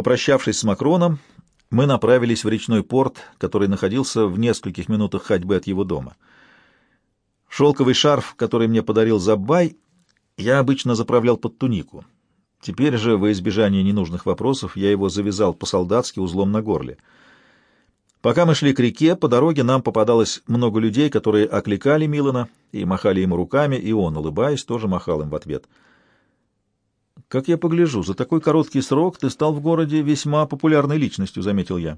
Попрощавшись с Макроном, мы направились в речной порт, который находился в нескольких минутах ходьбы от его дома. Шелковый шарф, который мне подарил Забай, я обычно заправлял под тунику. Теперь же, во избежание ненужных вопросов, я его завязал по-солдатски узлом на горле. Пока мы шли к реке, по дороге нам попадалось много людей, которые окликали Милана и махали ему руками, и он, улыбаясь, тоже махал им в ответ. «Как я погляжу, за такой короткий срок ты стал в городе весьма популярной личностью», — заметил я.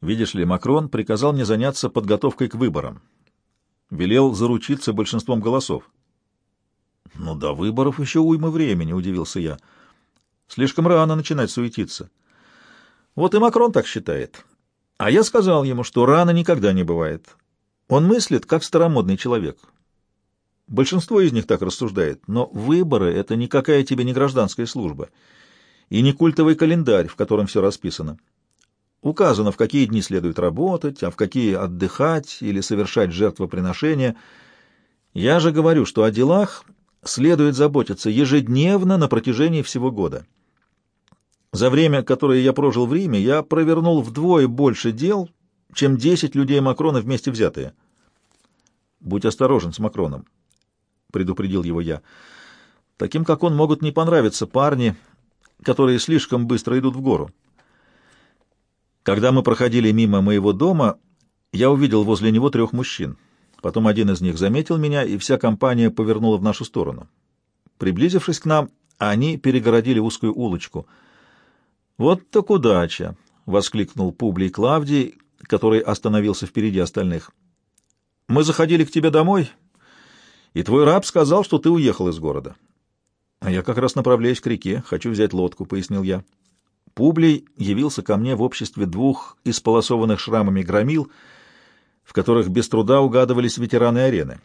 «Видишь ли, Макрон приказал мне заняться подготовкой к выборам. Велел заручиться большинством голосов». «Ну, до выборов еще уйма времени», — удивился я. «Слишком рано начинать суетиться». «Вот и Макрон так считает». А я сказал ему, что рано никогда не бывает. Он мыслит, как старомодный человек. Большинство из них так рассуждает, но выборы — это никакая тебе не гражданская служба и не культовый календарь, в котором все расписано. Указано, в какие дни следует работать, а в какие отдыхать или совершать жертвоприношения. Я же говорю, что о делах следует заботиться ежедневно на протяжении всего года. За время, которое я прожил в Риме, я провернул вдвое больше дел, чем десять людей Макрона вместе взятые. «Будь осторожен с Макроном», — предупредил его я. «Таким, как он, могут не понравиться парни, которые слишком быстро идут в гору». Когда мы проходили мимо моего дома, я увидел возле него трех мужчин. Потом один из них заметил меня, и вся компания повернула в нашу сторону. Приблизившись к нам, они перегородили узкую улочку — «Вот так удача!» — воскликнул Публий Клавдий, который остановился впереди остальных. «Мы заходили к тебе домой, и твой раб сказал, что ты уехал из города». «А я как раз направляюсь к реке, хочу взять лодку», — пояснил я. Публий явился ко мне в обществе двух исполосованных шрамами громил, в которых без труда угадывались ветераны арены.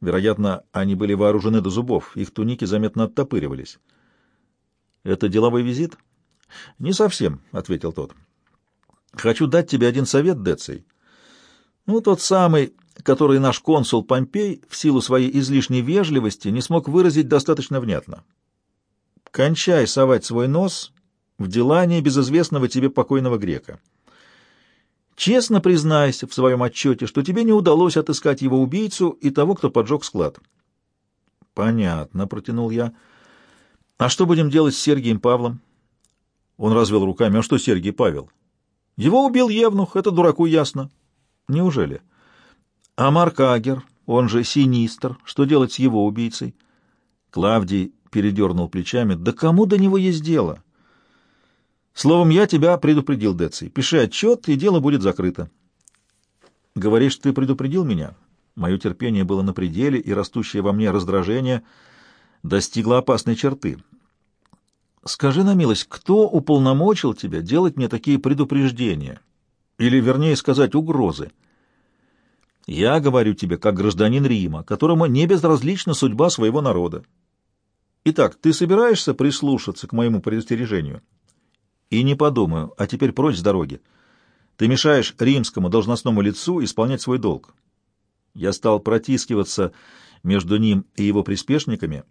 Вероятно, они были вооружены до зубов, их туники заметно оттопыривались. «Это деловой визит?» «Не совсем», — ответил тот. «Хочу дать тебе один совет, Деций. Ну, тот самый, который наш консул Помпей в силу своей излишней вежливости не смог выразить достаточно внятно. Кончай совать свой нос в дела небезызвестного тебе покойного грека. Честно признайся в своем отчете, что тебе не удалось отыскать его убийцу и того, кто поджег склад». «Понятно», — протянул я. «А что будем делать с Сергием Павлом?» Он развел руками. А что Сергий Павел? Его убил Евнух, это дураку ясно. Неужели? А Марк Агер, он же Синистр, что делать с его убийцей? Клавдий передернул плечами. Да кому до него есть дело? Словом, я тебя предупредил, Деций. Пиши отчет, и дело будет закрыто. Говоришь, ты предупредил меня? Мое терпение было на пределе, и растущее во мне раздражение достигло опасной черты. Скажи на милость, кто уполномочил тебя делать мне такие предупреждения? Или, вернее сказать, угрозы? Я говорю тебе, как гражданин Рима, которому не безразлична судьба своего народа. Итак, ты собираешься прислушаться к моему предостережению? И не подумаю, а теперь прочь с дороги. Ты мешаешь римскому должностному лицу исполнять свой долг. Я стал протискиваться между ним и его приспешниками.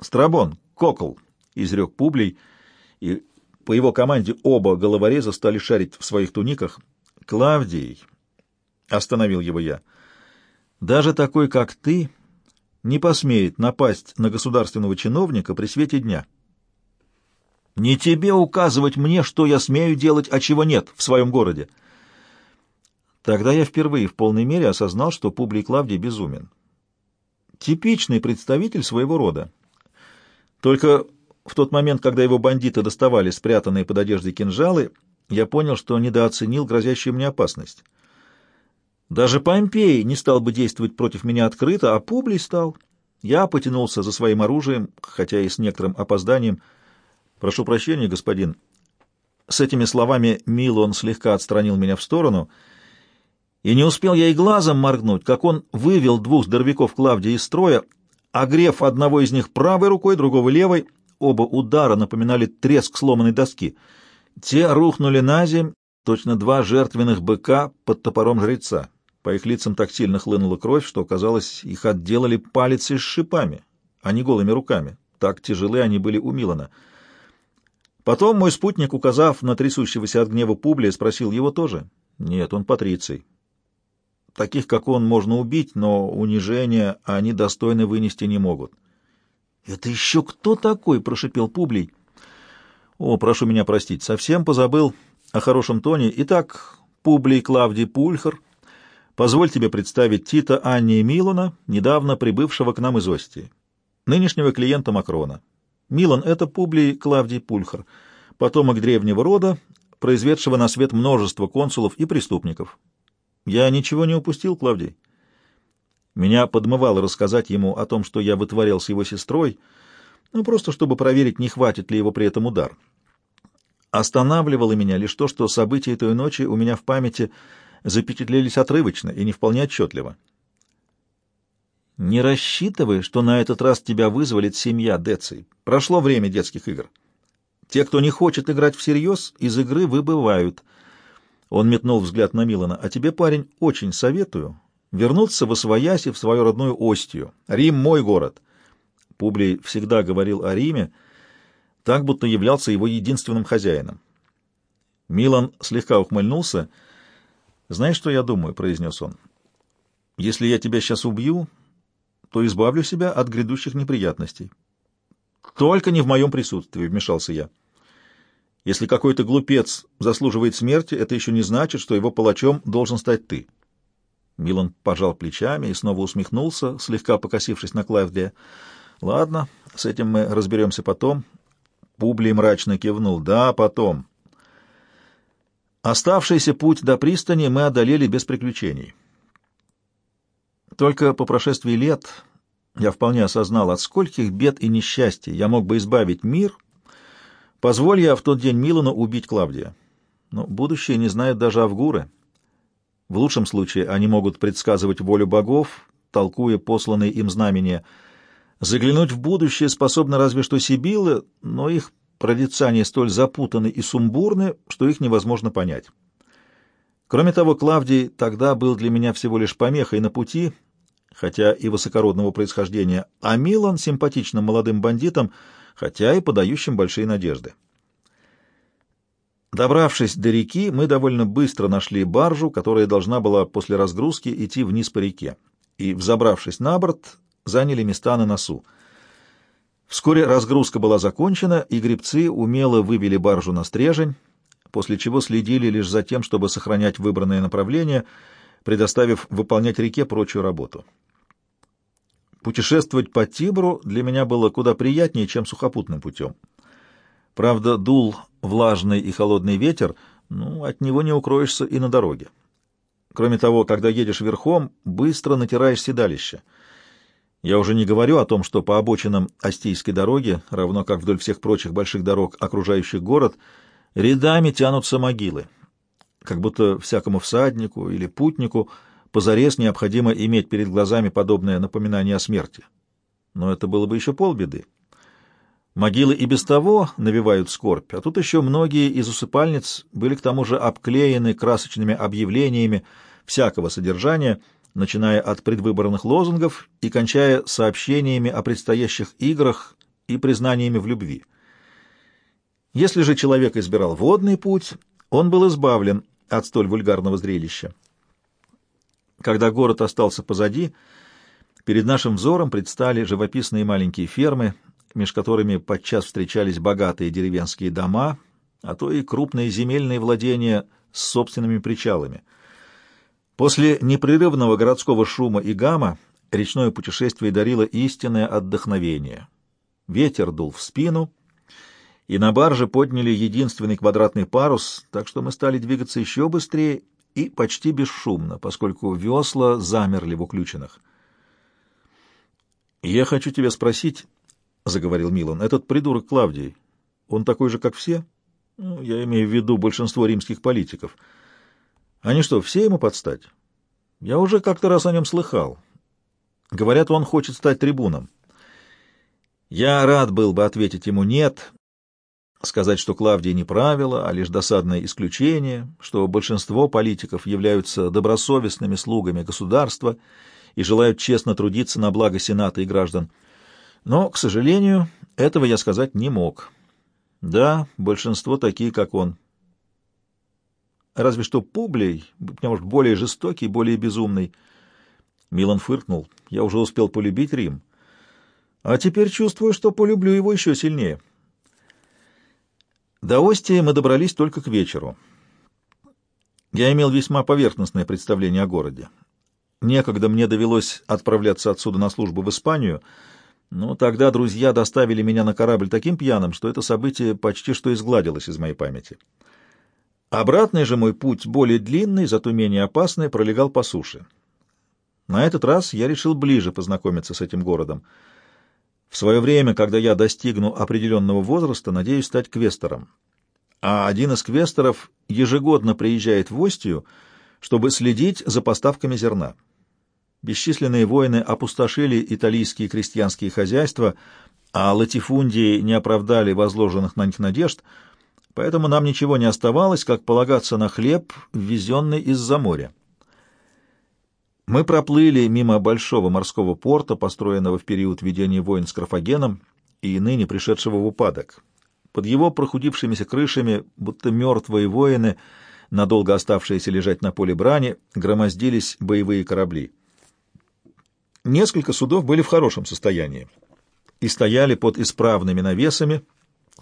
Страбон, кокол, изрек Публий, и по его команде оба головореза стали шарить в своих туниках. «Клавдий!» — остановил его я. «Даже такой, как ты, не посмеет напасть на государственного чиновника при свете дня». «Не тебе указывать мне, что я смею делать, а чего нет в своем городе». Тогда я впервые в полной мере осознал, что Публий Клавдий безумен. Типичный представитель своего рода. Только в тот момент, когда его бандиты доставали спрятанные под одеждой кинжалы, я понял, что недооценил грозящую мне опасность. Даже Помпей не стал бы действовать против меня открыто, а Публий стал. Я потянулся за своим оружием, хотя и с некоторым опозданием. «Прошу прощения, господин». С этими словами Милон слегка отстранил меня в сторону, и не успел я и глазом моргнуть, как он вывел двух здоровяков Клавдия из строя, огрев одного из них правой рукой, другого левой, Оба удара напоминали треск сломанной доски. Те рухнули на земь, точно два жертвенных быка под топором жреца. По их лицам так сильно хлынула кровь, что, казалось, их отделали палец с шипами, а не голыми руками. Так тяжелы они были у Милана. Потом мой спутник, указав на трясущегося от гнева Публия, спросил его тоже. Нет, он патриций. Таких, как он, можно убить, но унижения они достойно вынести не могут. — Это еще кто такой? — прошипел Публий. — О, прошу меня простить, совсем позабыл о хорошем тоне. Итак, Публий Клавдий Пульхар, позволь тебе представить Тита Анни Милона, недавно прибывшего к нам из Остии, нынешнего клиента Макрона. Милан — это Публий Клавдий Пульхар, потомок древнего рода, произведшего на свет множество консулов и преступников. Я ничего не упустил, Клавдий. Меня подмывало рассказать ему о том, что я вытворял с его сестрой, ну, просто чтобы проверить, не хватит ли его при этом удар. Останавливало меня лишь то, что события той ночи у меня в памяти запечатлелись отрывочно и не вполне отчетливо. Не рассчитывай, что на этот раз тебя вызволит семья Деций. Прошло время детских игр. Те, кто не хочет играть всерьез, из игры выбывают. Он метнул взгляд на Милана. А тебе, парень, очень советую вернуться в Освояси, в свою родную Остию. Рим — мой город. Публий всегда говорил о Риме, так будто являлся его единственным хозяином. Милан слегка ухмыльнулся. «Знаешь, что я думаю?» — произнес он. «Если я тебя сейчас убью, то избавлю себя от грядущих неприятностей. Только не в моем присутствии, — вмешался я. Если какой-то глупец заслуживает смерти, это еще не значит, что его палачом должен стать ты. Милан пожал плечами и снова усмехнулся, слегка покосившись на Клавдия. Ладно, с этим мы разберемся потом. Публий мрачно кивнул. Да, потом. Оставшийся путь до пристани мы одолели без приключений. Только по прошествии лет я вполне осознал, от скольких бед и несчастий я мог бы избавить мир, позволь я в тот день Милану убить Клавдия. Но будущее не знает даже Авгуры. В лучшем случае они могут предсказывать волю богов, толкуя посланные им знамения. Заглянуть в будущее способны разве что Сибилы, но их прорицания столь запутаны и сумбурны, что их невозможно понять. Кроме того, Клавдий тогда был для меня всего лишь помехой на пути — хотя и высокородного происхождения, а Милан — симпатичным молодым бандитом, хотя и подающим большие надежды. Добравшись до реки, мы довольно быстро нашли баржу, которая должна была после разгрузки идти вниз по реке, и, взобравшись на борт, заняли места на носу. Вскоре разгрузка была закончена, и гребцы умело вывели баржу на стрежень, после чего следили лишь за тем, чтобы сохранять выбранное направление, предоставив выполнять реке прочую работу. Путешествовать по Тибру для меня было куда приятнее, чем сухопутным путем. Правда, дул влажный и холодный ветер, ну, от него не укроешься и на дороге. Кроме того, когда едешь верхом, быстро натираешь седалище. Я уже не говорю о том, что по обочинам Остийской дороги, равно как вдоль всех прочих больших дорог, окружающих город, рядами тянутся могилы. Как будто всякому всаднику или путнику — позарез необходимо иметь перед глазами подобное напоминание о смерти. Но это было бы еще полбеды. Могилы и без того навевают скорбь, а тут еще многие из усыпальниц были к тому же обклеены красочными объявлениями всякого содержания, начиная от предвыборных лозунгов и кончая сообщениями о предстоящих играх и признаниями в любви. Если же человек избирал водный путь, он был избавлен от столь вульгарного зрелища. Когда город остался позади, перед нашим взором предстали живописные маленькие фермы, меж которыми подчас встречались богатые деревенские дома, а то и крупные земельные владения с собственными причалами. После непрерывного городского шума и гамма речное путешествие дарило истинное отдохновение. Ветер дул в спину, и на барже подняли единственный квадратный парус, так что мы стали двигаться еще быстрее и почти бесшумно, поскольку весла замерли в уключенных. «Я хочу тебя спросить», — заговорил Милан, — «этот придурок Клавдий, он такой же, как все? Ну, я имею в виду большинство римских политиков. Они что, все ему подстать? Я уже как-то раз о нем слыхал. Говорят, он хочет стать трибуном. Я рад был бы ответить ему «нет», сказать, что Клавдия не правило, а лишь досадное исключение, что большинство политиков являются добросовестными слугами государства и желают честно трудиться на благо Сената и граждан. Но, к сожалению, этого я сказать не мог. Да, большинство такие, как он. Разве что Публей, может, более жестокий, более безумный. Милан фыркнул. Я уже успел полюбить Рим. А теперь чувствую, что полюблю его еще сильнее. До Остии мы добрались только к вечеру. Я имел весьма поверхностное представление о городе. Некогда мне довелось отправляться отсюда на службу в Испанию, но тогда друзья доставили меня на корабль таким пьяным, что это событие почти что изгладилось из моей памяти. Обратный же мой путь, более длинный, зато менее опасный, пролегал по суше. На этот раз я решил ближе познакомиться с этим городом. В свое время, когда я достигну определенного возраста, надеюсь стать квестором. А один из квесторов ежегодно приезжает в Остию, чтобы следить за поставками зерна. Бесчисленные войны опустошили итальянские крестьянские хозяйства, а латифундии не оправдали возложенных на них надежд, поэтому нам ничего не оставалось, как полагаться на хлеб, ввезенный из-за моря. Мы проплыли мимо большого морского порта, построенного в период ведения войн с Карфагеном и ныне пришедшего в упадок. Под его прохудившимися крышами, будто мертвые воины, надолго оставшиеся лежать на поле брани, громоздились боевые корабли. Несколько судов были в хорошем состоянии и стояли под исправными навесами,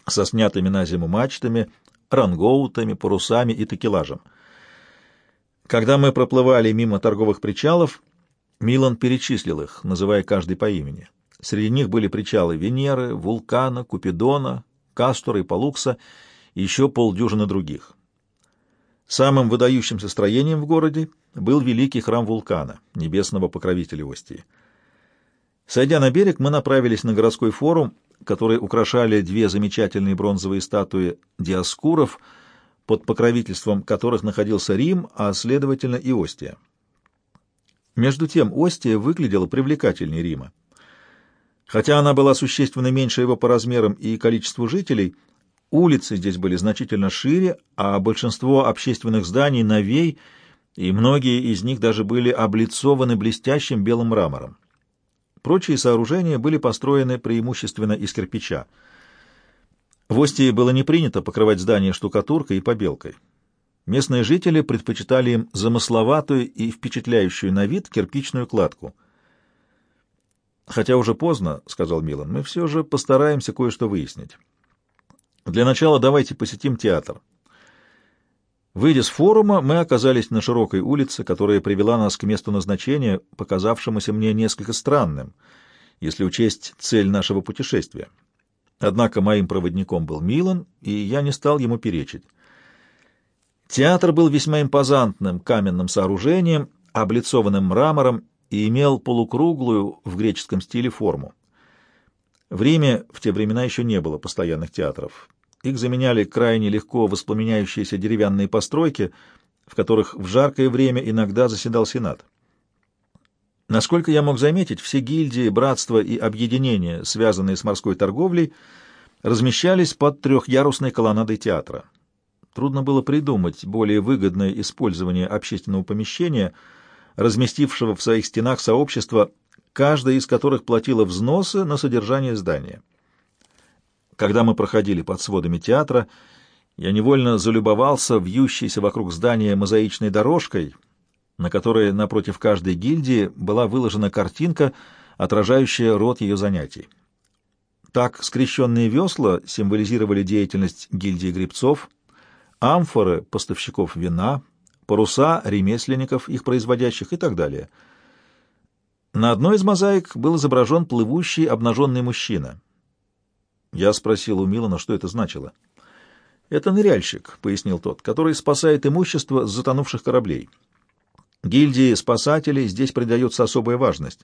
со снятыми на зиму мачтами, рангоутами, парусами и такелажем. Когда мы проплывали мимо торговых причалов, Милан перечислил их, называя каждый по имени. Среди них были причалы Венеры, Вулкана, Купидона, Кастора и Палукса и еще полдюжины других. Самым выдающимся строением в городе был великий храм вулкана, небесного покровителя Остии. Сойдя на берег, мы направились на городской форум, который украшали две замечательные бронзовые статуи диаскуров, под покровительством которых находился Рим, а, следовательно, и Остия. Между тем, Остия выглядела привлекательнее Рима. Хотя она была существенно меньше его по размерам и количеству жителей, улицы здесь были значительно шире, а большинство общественных зданий новей, и многие из них даже были облицованы блестящим белым мрамором. Прочие сооружения были построены преимущественно из кирпича. В Остии было не принято покрывать здания штукатуркой и побелкой. Местные жители предпочитали им замысловатую и впечатляющую на вид кирпичную кладку — «Хотя уже поздно», — сказал Милан, — «мы все же постараемся кое-что выяснить. Для начала давайте посетим театр». Выйдя с форума, мы оказались на широкой улице, которая привела нас к месту назначения, показавшемуся мне несколько странным, если учесть цель нашего путешествия. Однако моим проводником был Милан, и я не стал ему перечить. Театр был весьма импозантным каменным сооружением, облицованным мрамором и имел полукруглую в греческом стиле форму. В Риме в те времена еще не было постоянных театров. Их заменяли крайне легко воспламеняющиеся деревянные постройки, в которых в жаркое время иногда заседал Сенат. Насколько я мог заметить, все гильдии, братства и объединения, связанные с морской торговлей, размещались под трехъярусной колоннадой театра. Трудно было придумать более выгодное использование общественного помещения — разместившего в своих стенах сообщества, каждая из которых платила взносы на содержание здания. Когда мы проходили под сводами театра, я невольно залюбовался вьющейся вокруг здания мозаичной дорожкой, на которой напротив каждой гильдии была выложена картинка, отражающая род ее занятий. Так скрещенные весла символизировали деятельность гильдии гребцов, амфоры — поставщиков вина — паруса ремесленников, их производящих и так далее. На одной из мозаик был изображен плывущий обнаженный мужчина. Я спросил у Милана, что это значило. «Это ныряльщик», — пояснил тот, — «который спасает имущество с затонувших кораблей. Гильдии спасателей здесь придается особая важность.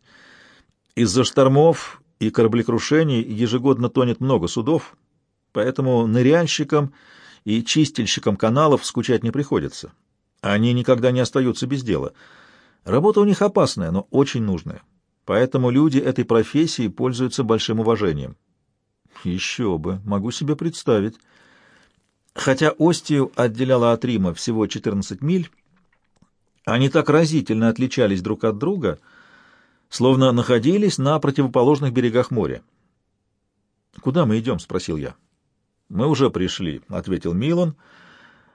Из-за штормов и кораблекрушений ежегодно тонет много судов, поэтому ныряльщикам и чистильщикам каналов скучать не приходится. Они никогда не остаются без дела. Работа у них опасная, но очень нужная. Поэтому люди этой профессии пользуются большим уважением. Еще бы, могу себе представить. Хотя Остию отделяла от Рима всего 14 миль, они так разительно отличались друг от друга, словно находились на противоположных берегах моря. «Куда мы идем?» — спросил я. «Мы уже пришли», — ответил Милан,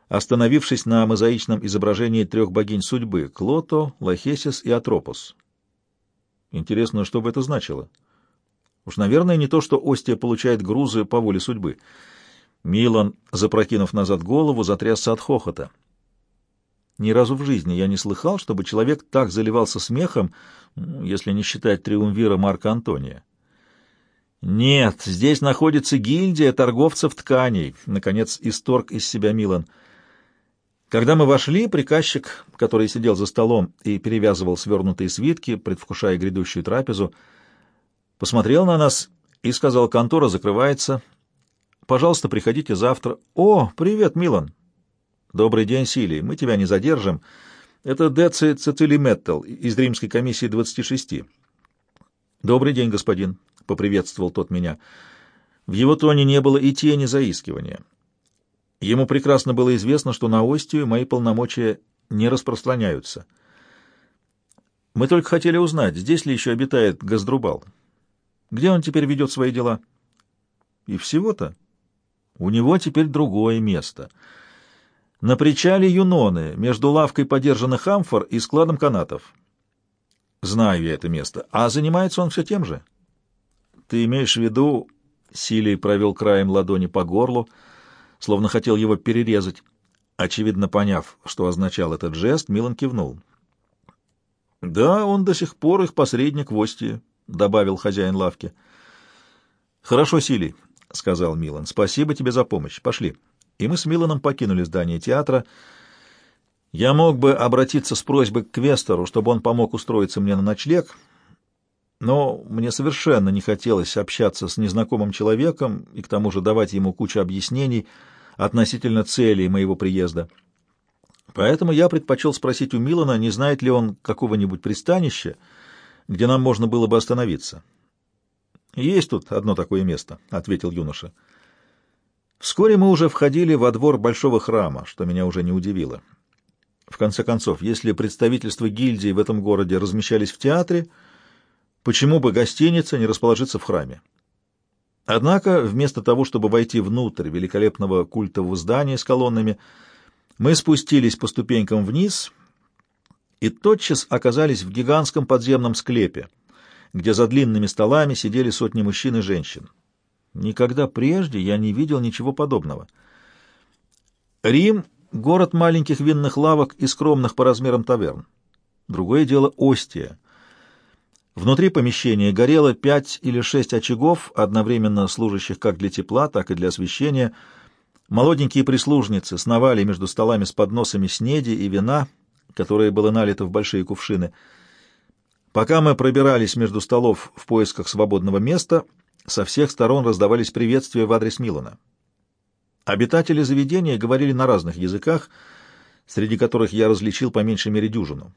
остановившись на мозаичном изображении трех богинь судьбы — Клото, Лахесис и Атропос. Интересно, что бы это значило? Уж, наверное, не то, что Остия получает грузы по воле судьбы. Милан, запрокинув назад голову, затрясся от хохота. Ни разу в жизни я не слыхал, чтобы человек так заливался смехом, если не считать триумвира Марка Антония. «Нет, здесь находится гильдия торговцев тканей», — наконец исторг из себя Милан. Когда мы вошли, приказчик, который сидел за столом и перевязывал свернутые свитки, предвкушая грядущую трапезу, посмотрел на нас и сказал, контора закрывается. Пожалуйста, приходите завтра. О, привет, Милан. Добрый день, Силий. Мы тебя не задержим. Это Деци Цицилиметал из римской комиссии 26. Добрый день, господин, — поприветствовал тот меня. В его тоне не было и тени заискивания. Ему прекрасно было известно, что на Остию мои полномочия не распространяются. Мы только хотели узнать, здесь ли еще обитает Газдрубал. Где он теперь ведет свои дела? И всего-то. У него теперь другое место. На причале Юноны, между лавкой подержанных амфор и складом канатов. Знаю я это место. А занимается он все тем же. Ты имеешь в виду... Силий провел краем ладони по горлу, словно хотел его перерезать. Очевидно, поняв, что означал этот жест, Милан кивнул. — Да, он до сих пор их посредник в Остии, — добавил хозяин лавки. — Хорошо, Силий, — сказал Милан. — Спасибо тебе за помощь. Пошли. И мы с Миланом покинули здание театра. Я мог бы обратиться с просьбой к Квестору, чтобы он помог устроиться мне на ночлег, но мне совершенно не хотелось общаться с незнакомым человеком и к тому же давать ему кучу объяснений относительно цели моего приезда. Поэтому я предпочел спросить у Милана, не знает ли он какого-нибудь пристанища, где нам можно было бы остановиться. «Есть тут одно такое место», — ответил юноша. Вскоре мы уже входили во двор большого храма, что меня уже не удивило. В конце концов, если представительства гильдии в этом городе размещались в театре, почему бы гостиница не расположиться в храме? Однако, вместо того, чтобы войти внутрь великолепного культового здания с колоннами, мы спустились по ступенькам вниз и тотчас оказались в гигантском подземном склепе, где за длинными столами сидели сотни мужчин и женщин. Никогда прежде я не видел ничего подобного. Рим — город маленьких винных лавок и скромных по размерам таверн. Другое дело — Остия. Внутри помещения горело пять или шесть очагов, одновременно служащих как для тепла, так и для освещения. Молоденькие прислужницы сновали между столами с подносами снеди и вина, которое было налито в большие кувшины — Пока мы пробирались между столов в поисках свободного места, со всех сторон раздавались приветствия в адрес Милана. Обитатели заведения говорили на разных языках, среди которых я различил по меньшей мере дюжину.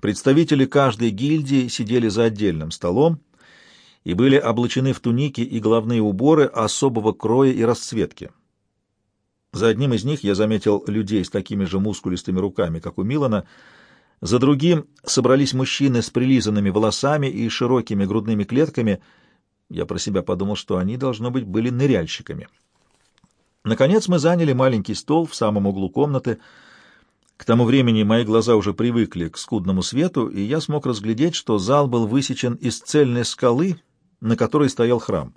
Представители каждой гильдии сидели за отдельным столом и были облачены в туники и головные уборы особого кроя и расцветки. За одним из них я заметил людей с такими же мускулистыми руками, как у Милана, за другим собрались мужчины с прилизанными волосами и широкими грудными клетками. Я про себя подумал, что они, должно быть, были ныряльщиками. Наконец мы заняли маленький стол в самом углу комнаты. К тому времени мои глаза уже привыкли к скудному свету, и я смог разглядеть, что зал был высечен из цельной скалы, на которой стоял храм.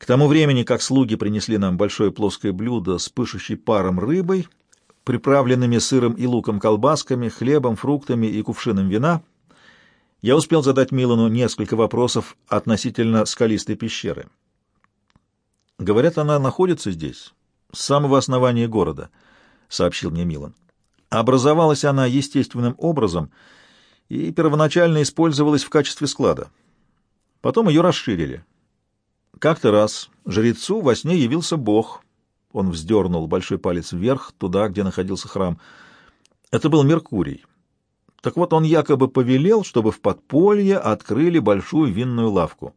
К тому времени, как слуги принесли нам большое плоское блюдо с пышущей паром рыбой — приправленными сыром и луком колбасками, хлебом, фруктами и кувшином вина, я успел задать Милану несколько вопросов относительно скалистой пещеры. «Говорят, она находится здесь, с самого основания города», — сообщил мне Милан. «Образовалась она естественным образом и первоначально использовалась в качестве склада. Потом ее расширили. Как-то раз жрецу во сне явился бог — он вздернул большой палец вверх, туда, где находился храм. Это был Меркурий. Так вот, он якобы повелел, чтобы в подполье открыли большую винную лавку.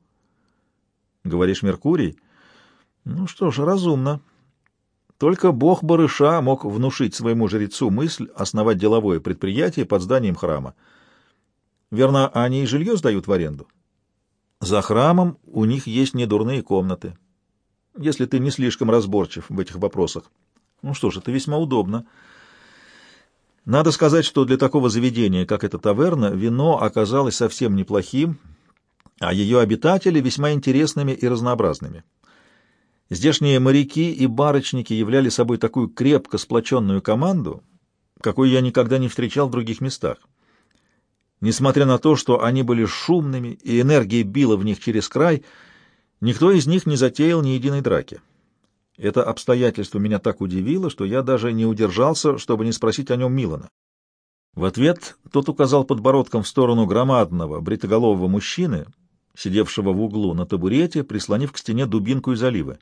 Говоришь, Меркурий? Ну что ж, разумно. Только бог барыша мог внушить своему жрецу мысль основать деловое предприятие под зданием храма. Верно, они и жилье сдают в аренду. За храмом у них есть недурные комнаты. если ты не слишком разборчив в этих вопросах. Ну что ж, это весьма удобно. Надо сказать, что для такого заведения, как эта таверна, вино оказалось совсем неплохим, а ее обитатели весьма интересными и разнообразными. Здешние моряки и барочники являли собой такую крепко сплоченную команду, какой я никогда не встречал в других местах. Несмотря на то, что они были шумными и энергия била в них через край, никто из них не затеял ни единой драки. Это обстоятельство меня так удивило, что я даже не удержался, чтобы не спросить о нем Милана. В ответ тот указал подбородком в сторону громадного, бритоголового мужчины, сидевшего в углу на табурете, прислонив к стене дубинку из оливы.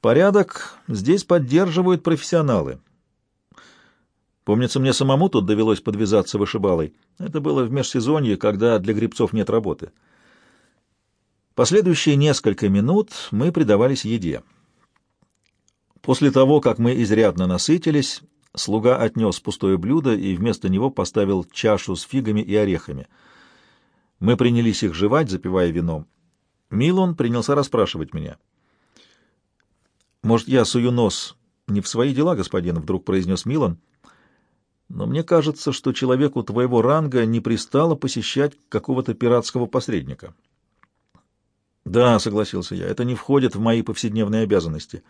Порядок здесь поддерживают профессионалы. Помнится, мне самому тут довелось подвязаться вышибалой. Это было в межсезонье, когда для грибцов нет работы. Последующие несколько минут мы предавались еде. После того, как мы изрядно насытились, слуга отнес пустое блюдо и вместо него поставил чашу с фигами и орехами. Мы принялись их жевать, запивая вином. Милон принялся расспрашивать меня. «Может, я сую нос не в свои дела, господин?» — вдруг произнес Милон — но мне кажется, что человеку твоего ранга не пристало посещать какого-то пиратского посредника. Да, согласился я, это не входит в мои повседневные обязанности.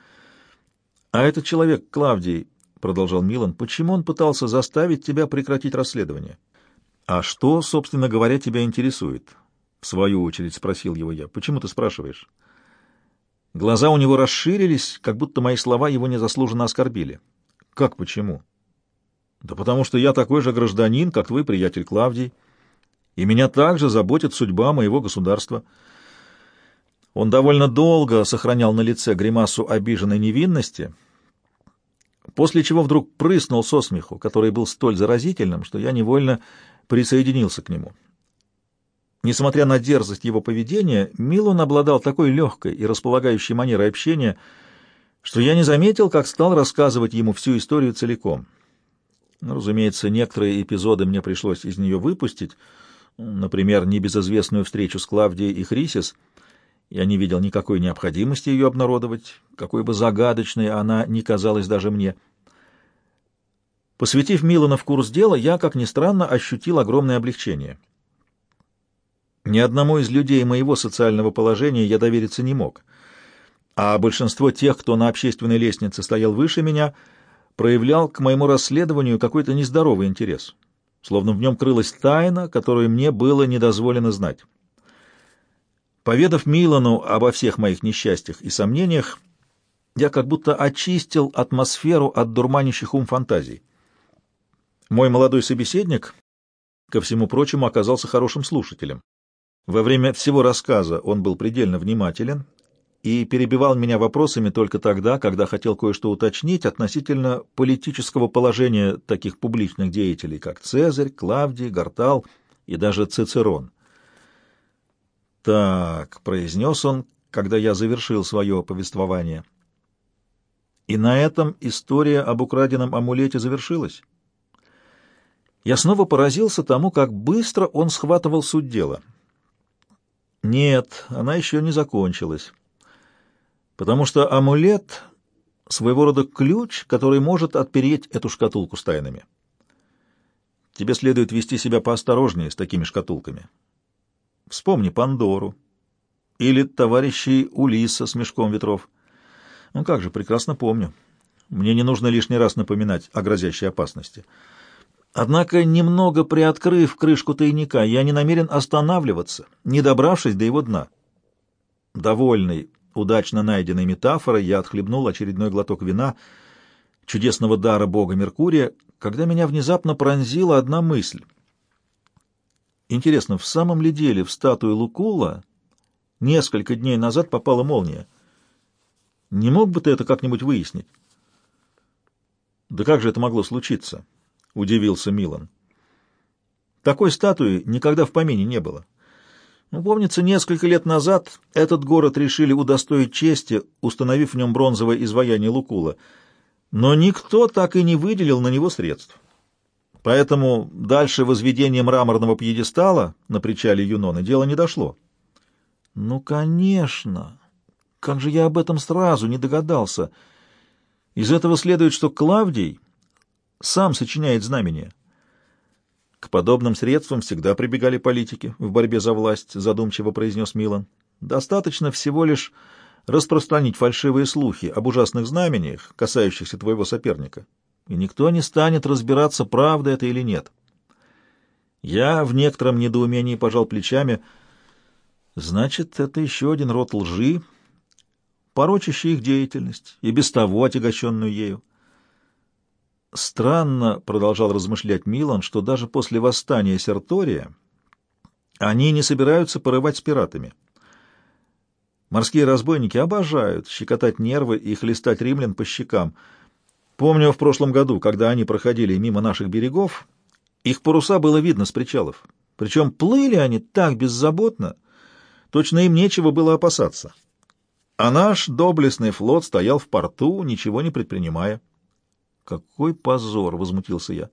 А этот человек, Клавдий, продолжал Милан, почему он пытался заставить тебя прекратить расследование? А что, собственно говоря, тебя интересует? В свою очередь спросил его я. Почему ты спрашиваешь? Глаза у него расширились, как будто мои слова его незаслуженно оскорбили. Как почему? Да потому что я такой же гражданин, как вы, приятель Клавдий, и меня также заботит судьба моего государства. Он довольно долго сохранял на лице гримасу обиженной невинности, после чего вдруг прыснул со смеху, который был столь заразительным, что я невольно присоединился к нему. Несмотря на дерзость его поведения, Милон обладал такой легкой и располагающей манерой общения, что я не заметил, как стал рассказывать ему всю историю целиком. Ну, разумеется, некоторые эпизоды мне пришлось из нее выпустить, например, небезызвестную встречу с Клавдией и Хрисис. Я не видел никакой необходимости ее обнародовать, какой бы загадочной она ни казалась даже мне. Посвятив Милана в курс дела, я, как ни странно, ощутил огромное облегчение. Ни одному из людей моего социального положения я довериться не мог, а большинство тех, кто на общественной лестнице стоял выше меня — проявлял к моему расследованию какой-то нездоровый интерес, словно в нем крылась тайна, которую мне было недозволено знать. Поведав Милану обо всех моих несчастьях и сомнениях, я как будто очистил атмосферу от дурманящих ум фантазий. Мой молодой собеседник, ко всему прочему, оказался хорошим слушателем. Во время всего рассказа он был предельно внимателен и перебивал меня вопросами только тогда, когда хотел кое-что уточнить относительно политического положения таких публичных деятелей, как Цезарь, Клавдий, Гартал и даже Цицерон. «Так», — произнес он, когда я завершил свое повествование. И на этом история об украденном амулете завершилась. Я снова поразился тому, как быстро он схватывал суть дела. Нет, она еще не закончилась потому что амулет — своего рода ключ, который может отпереть эту шкатулку с тайнами. Тебе следует вести себя поосторожнее с такими шкатулками. Вспомни Пандору или товарищей Улиса с мешком ветров. Ну как же, прекрасно помню. Мне не нужно лишний раз напоминать о грозящей опасности. Однако, немного приоткрыв крышку тайника, я не намерен останавливаться, не добравшись до его дна. Довольный удачно найденной метафорой я отхлебнул очередной глоток вина чудесного дара бога Меркурия, когда меня внезапно пронзила одна мысль. Интересно, в самом ли деле в статую Лукула несколько дней назад попала молния? Не мог бы ты это как-нибудь выяснить? Да как же это могло случиться? — удивился Милан. Такой статуи никогда в помине не было. Помнится, несколько лет назад этот город решили удостоить чести, установив в нем бронзовое изваяние Лукула, но никто так и не выделил на него средств. Поэтому дальше возведения мраморного пьедестала на причале Юнона дело не дошло. Ну, конечно, Как же я об этом сразу не догадался? Из этого следует, что Клавдий сам сочиняет знамения. К подобным средствам всегда прибегали политики в борьбе за власть, задумчиво произнес Милан. Достаточно всего лишь распространить фальшивые слухи об ужасных знамениях, касающихся твоего соперника, и никто не станет разбираться, правда это или нет. Я в некотором недоумении пожал плечами. Значит, это еще один род лжи, порочащий их деятельность, и без того отягощенную ею. Странно, — продолжал размышлять Милан, — что даже после восстания Сертория они не собираются порывать с пиратами. Морские разбойники обожают щекотать нервы и хлестать римлян по щекам. Помню, в прошлом году, когда они проходили мимо наших берегов, их паруса было видно с причалов. Причем плыли они так беззаботно, точно им нечего было опасаться. А наш доблестный флот стоял в порту, ничего не предпринимая. «Какой позор!» — возмутился я.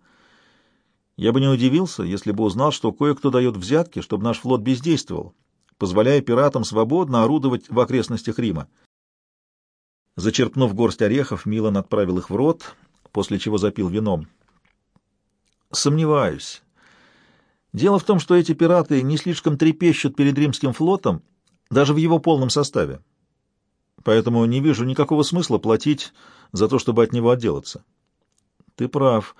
«Я бы не удивился, если бы узнал, что кое-кто дает взятки, чтобы наш флот бездействовал, позволяя пиратам свободно орудовать в окрестностях Рима». Зачерпнув горсть орехов, Милан отправил их в рот, после чего запил вином. «Сомневаюсь. Дело в том, что эти пираты не слишком трепещут перед римским флотом, даже в его полном составе. Поэтому не вижу никакого смысла платить за то, чтобы от него отделаться». Ты прав.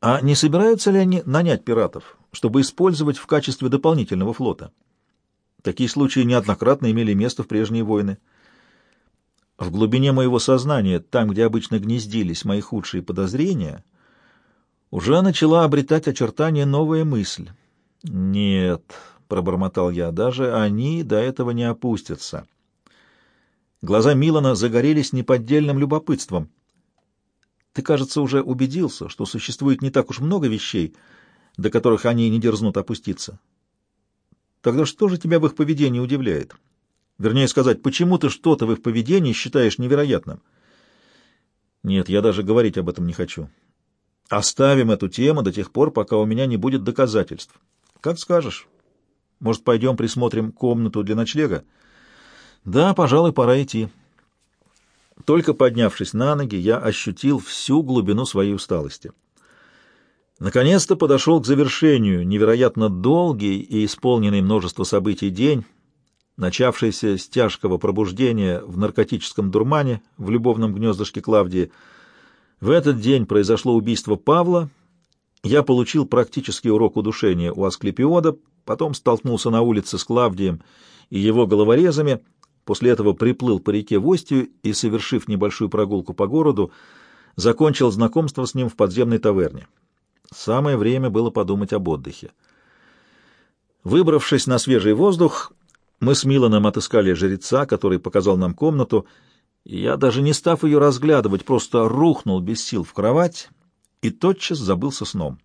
А не собираются ли они нанять пиратов, чтобы использовать в качестве дополнительного флота? Такие случаи неоднократно имели место в прежние войны. В глубине моего сознания, там, где обычно гнездились мои худшие подозрения, уже начала обретать очертания новая мысль. «Нет», — пробормотал я, — «даже они до этого не опустятся». Глаза Милана загорелись неподдельным любопытством. Ты, кажется, уже убедился, что существует не так уж много вещей, до которых они не дерзнут опуститься. Тогда что же тебя в их поведении удивляет? Вернее сказать, почему ты что-то в их поведении считаешь невероятным? Нет, я даже говорить об этом не хочу. Оставим эту тему до тех пор, пока у меня не будет доказательств. Как скажешь. Может, пойдем присмотрим комнату для ночлега? Да, пожалуй, пора идти. Только поднявшись на ноги, я ощутил всю глубину своей усталости. Наконец-то подошел к завершению невероятно долгий и исполненный множество событий день, начавшийся с тяжкого пробуждения в наркотическом дурмане в любовном гнездышке Клавдии. В этот день произошло убийство Павла, я получил практический урок удушения у Асклепиода, потом столкнулся на улице с Клавдием и его головорезами — После этого приплыл по реке в Остию и, совершив небольшую прогулку по городу, закончил знакомство с ним в подземной таверне. Самое время было подумать об отдыхе. Выбравшись на свежий воздух, мы с Миланом отыскали жреца, который показал нам комнату, я, даже не став ее разглядывать, просто рухнул без сил в кровать и тотчас забылся сном.